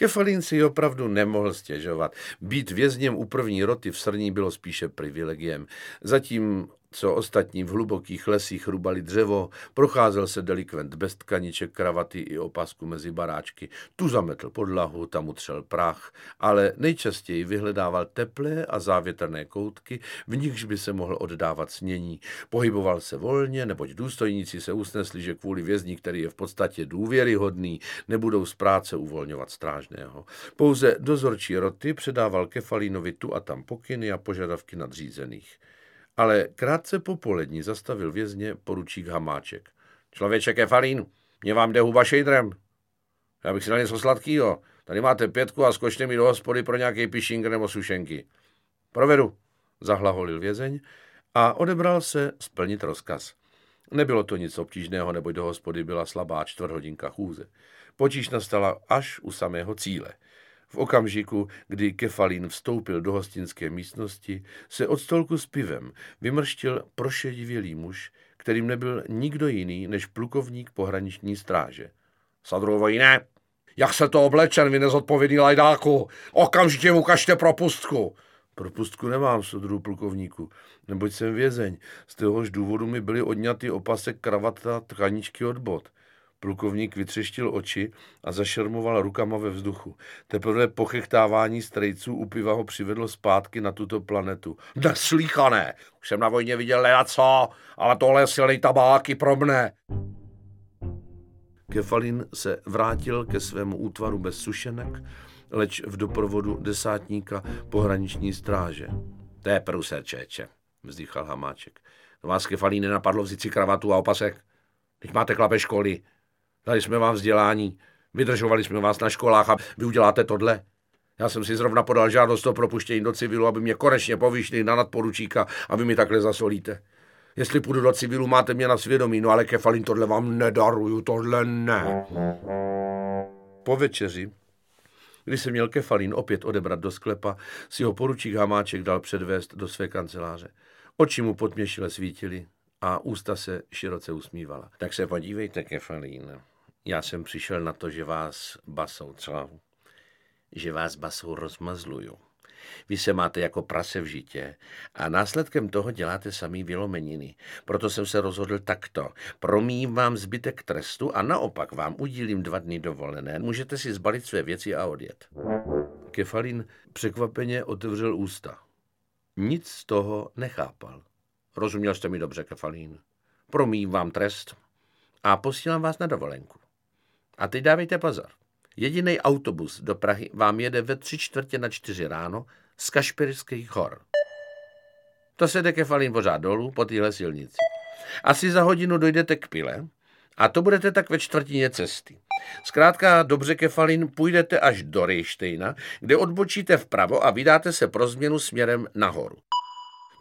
Kefalín si opravdu nemohl stěžovat. Být vězněm u první roty v Srní bylo spíše privilegiem. Zatím co ostatní v hlubokých lesích rubali dřevo, procházel se delikvent bez tkaniček, kravaty i opasku mezi baráčky. Tu zametl podlahu, tam utřel prach, ale nejčastěji vyhledával teplé a závětrné koutky, v nichž by se mohl oddávat snění. Pohyboval se volně, neboť důstojníci se usnesli, že kvůli vězni, který je v podstatě důvěryhodný, nebudou z práce uvolňovat strážného. Pouze dozorčí roty předával Kefalínovi tu a tam pokyny a požadavky nadřízených. Ale krátce po polední zastavil vězně poručík Hamáček. Člověče Kefalín, mě vám jde huba šejdrem. Já bych si dal něco sladkýho. Tady máte pětku a skočte mi do hospody pro nějaký pišink nebo sušenky. Provedu, zahlaholil vězeň a odebral se splnit rozkaz. Nebylo to nic obtížného, neboť do hospody byla slabá čtvrthodinka chůze. Počíš nastala až u samého cíle – v okamžiku, kdy Kefalín vstoupil do hostinské místnosti, se od stolku s pivem vymrštil prošedivělý muž, kterým nebyl nikdo jiný než plukovník pohraniční stráže. Sadrovo jiné, jak se to oblečen, vy nezodpovědný lajdáku, okamžitě mu kažte propustku. Propustku nemám, sodru plukovníku, neboť jsem vězeň. Z téhož důvodu mi byly odňaty opasek, kravata, tkaničky od bod. Plukovník vytřeštil oči a zašermoval rukama ve vzduchu. Teprve pochechtávání strejců u piva ho přivedlo zpátky na tuto planetu. Neslíchané! Už jsem na vojně viděl co, ale tohle je silný tabáky pro mne. Kefalin se vrátil ke svému útvaru bez sušenek, leč v doprovodu desátníka pohraniční stráže. To je pruse, čeče, vzdychal Hamáček. Vás Kefalín nenapadlo vzít si kravatu a opasek? Teď máte klape školy, Dali jsme vám vzdělání, vydržovali jsme vás na školách a vy uděláte tohle. Já jsem si zrovna podal žádost o propuštění do civilu, aby mě konečně povýšili na nadporučíka a vy mi takhle zasolíte. Jestli půjdu do civilu, máte mě na svědomí, no ale kefalin tohle vám nedaruju, tohle ne. Po večeři, kdy se měl kefalín opět odebrat do sklepa, si ho poručík Hamáček dal předvést do své kanceláře. Oči mu potměšile svítily a ústa se široce usmívala. Tak se podívejte, kefalín. Já jsem přišel na to, že vás basou třeba, že vás basou rozmazluju. Vy se máte jako prase v žitě a následkem toho děláte samý vělomeniny. Proto jsem se rozhodl takto. Promím vám zbytek trestu a naopak vám udílím dva dny dovolené. Můžete si zbalit své věci a odjet. Kefalín překvapeně otevřel ústa. Nic z toho nechápal. Rozuměl jste mi dobře, Kefalín. Promím vám trest a posílám vás na dovolenku. A teď dávejte pozor. Jediný autobus do Prahy vám jede ve tři čtvrtě na čtyři ráno z Kašpirských hor. To se jde Kefalín pořád dolů po téhle silnici. Asi za hodinu dojdete k Pile a to budete tak ve čtvrtině cesty. Zkrátka dobře Kefalín půjdete až do Rejštejna, kde odbočíte vpravo a vydáte se pro změnu směrem nahoru.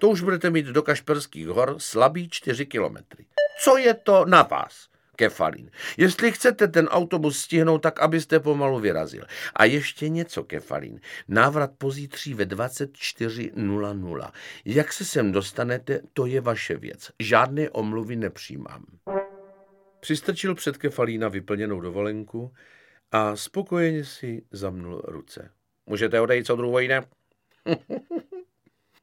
To už budete mít do Kašperských hor slabý 4 kilometry. Co je to na vás? Kefalín. Jestli chcete ten autobus stihnout, tak abyste pomalu vyrazil. A ještě něco, Kefalín. Návrat pozítří ve 24.00. Jak se sem dostanete, to je vaše věc. Žádné omluvy nepřijímám. Přistrčil před Kefalína vyplněnou dovolenku a spokojeně si zamnul ruce. Můžete odejít, co druhou jde?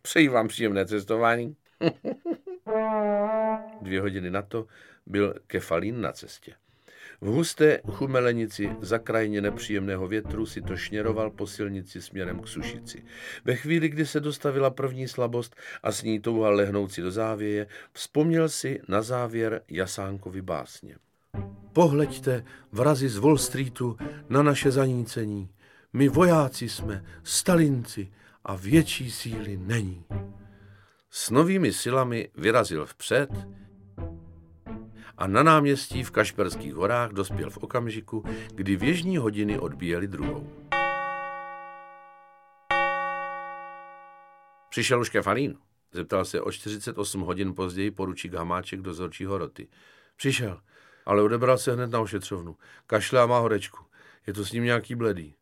Přeji vám příjemné cestování. Dvě hodiny na to byl Kefalín na cestě. V husté chumelenici za krajně nepříjemného větru si to šněroval po silnici směrem k Sušici. Ve chvíli, kdy se dostavila první slabost a s ní touha lehnouci do závěje, vzpomněl si na závěr Jasánkovi básně. Pohleďte, vrazi z Wall Streetu, na naše zanícení. My vojáci jsme, stalinci, a větší síly není. S novými silami vyrazil vpřed a na náměstí v Kašperských horách dospěl v okamžiku, kdy věžní hodiny odbíjely druhou. Přišel už Kefalín? Zeptal se o 48 hodin později poručík Hamáček dozorčího roty. Přišel, ale odebral se hned na ošetřovnu. Kašle a má horečku. Je to s ním nějaký bledý.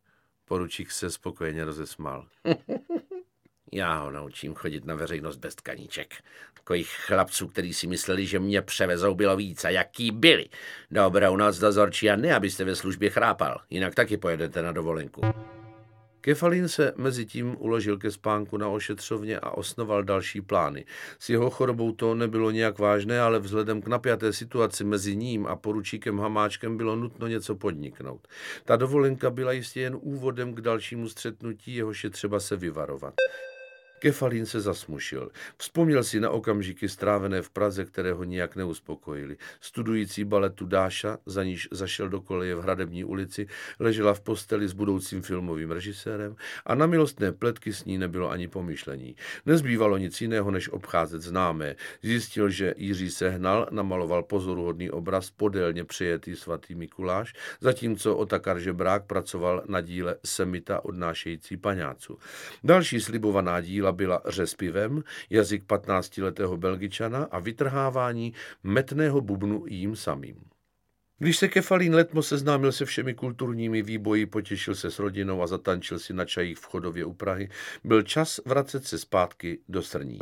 Poručík se spokojeně rozesmál. Já ho naučím chodit na veřejnost bez tkaníček. Takových chlapců, kteří si mysleli, že mě převezou, bylo víc. A jaký byli? Dobrou noc, dozorčí, a ne, abyste ve službě chrápal. Jinak taky pojedete na dovolenku. Kefalín se mezi tím uložil ke spánku na ošetřovně a osnoval další plány. S jeho chorobou to nebylo nějak vážné, ale vzhledem k napjaté situaci mezi ním a poručíkem Hamáčkem bylo nutno něco podniknout. Ta dovolenka byla jistě jen úvodem k dalšímu střetnutí, jehož je třeba se vyvarovat. Kefalín se zasmušil. Vzpomněl si na okamžiky strávené v Praze, které ho nijak neuspokojili. Studující baletu Dáša, za níž zašel do koleje v Hradební ulici, ležela v posteli s budoucím filmovým režisérem a na milostné pletky s ní nebylo ani pomyšlení. Nezbývalo nic jiného, než obcházet známé. Zjistil, že Jiří Sehnal namaloval pozoruhodný obraz podélně přijetý svatý Mikuláš, zatímco Otakar Žebrák pracoval na díle Semita odnášející paňácu. Další slibovaná díla byla řespivem, jazyk 15-letého Belgičana a vytrhávání metného bubnu jím samým. Když se Kefalín letmo seznámil se všemi kulturními výboji, potěšil se s rodinou a zatančil si na čajích v chodově u Prahy, byl čas vracet se zpátky do Srní.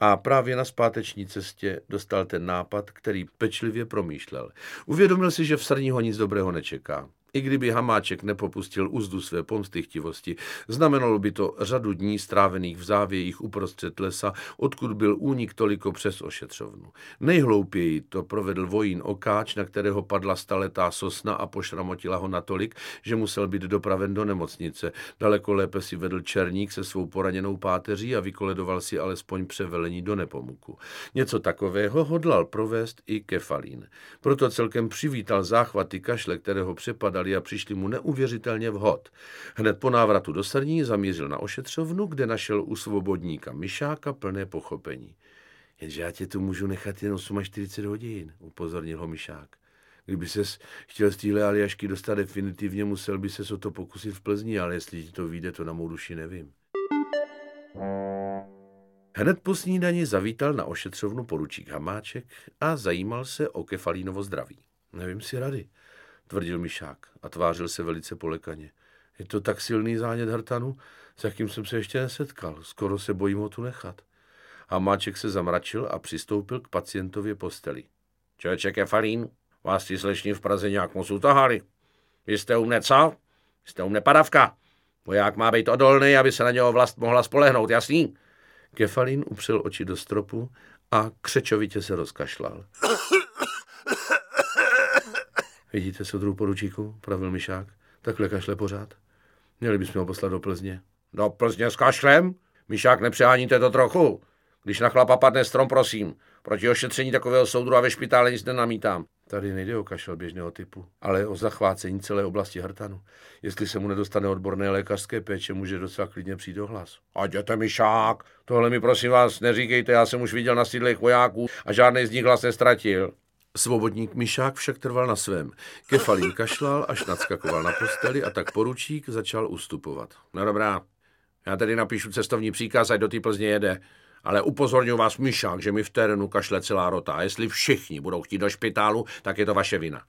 A právě na zpáteční cestě dostal ten nápad, který pečlivě promýšlel. Uvědomil si, že v Srní ho nic dobrého nečeká. I kdyby Hamáček nepopustil úzdu své pomstychtivosti, znamenalo by to řadu dní strávených v závějích uprostřed lesa, odkud byl únik toliko přes ošetřovnu. Nejhloupěji to provedl vojín Okáč, na kterého padla staletá sosna a pošramotila ho natolik, že musel být dopraven do nemocnice. Daleko lépe si vedl černík se svou poraněnou páteří a vykoledoval si alespoň převelení do Nepomuku. Něco takového hodlal provést i Kefalín. Proto celkem přivítal záchvaty kašle, kterého přepadal hledali a přišli mu neuvěřitelně vhod. Hned po návratu do Srní zamířil na ošetřovnu, kde našel u svobodníka Myšáka plné pochopení. Jenže já tě tu můžu nechat jen 48 hodin, upozornil ho Myšák. Kdyby ses chtěl z téhle aliašky dostat definitivně, musel by se o to pokusit v Plzni, ale jestli ti to vyjde, to na mou duši nevím. Hned po snídani zavítal na ošetřovnu poručík Hamáček a zajímal se o Kefalínovo zdraví. Nevím si rady, tvrdil Mišák a tvářil se velice polekaně. Je to tak silný zánět hrtanu, s jakým jsem se ještě nesetkal. Skoro se bojím ho tu nechat. Hamáček se zamračil a přistoupil k pacientově posteli. Člověče Kefalín, vás ti slešní v Praze nějak moc utahali. Vy jste u mne co? Jste u mne padavka. Voják má být odolný, aby se na něho vlast mohla spolehnout, jasný? Kefalín upřel oči do stropu a křečovitě se rozkašlal. Vidíte, soudru poručíku, pravil Mišák. Takhle kašle pořád. Měli bychom ho poslat do Plzně. Do Plzně s kašlem? Mišák, nepřeháníte to trochu? Když na chlapa padne strom, prosím. Proti ošetření takového soudru a ve špitále nic nenamítám. Tady nejde o kašel běžného typu, ale o zachvácení celé oblasti hrtanu. Jestli se mu nedostane odborné lékařské péče, může docela klidně přijít do hlas. A jděte mi šák, tohle mi prosím vás neříkejte, já jsem už viděl na sídlech vojáků a žádný z nich hlas nestratil. Svobodník Mišák však trval na svém. Kefalín kašlal, až nadskakoval na posteli a tak poručík začal ustupovat. No dobrá, já tedy napíšu cestovní příkaz, ať do té Plzně jede. Ale upozorňuji vás, Mišák, že mi v terénu kašle celá rota. A jestli všichni budou chtít do špitálu, tak je to vaše vina.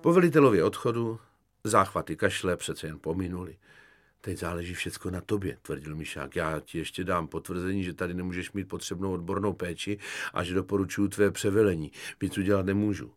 Po velitelově odchodu záchvaty kašle přece jen pominuli. Teď záleží všecko na tobě, tvrdil Mišák. Já ti ještě dám potvrzení, že tady nemůžeš mít potřebnou odbornou péči a že doporučuju tvé převelení. Víc udělat nemůžu.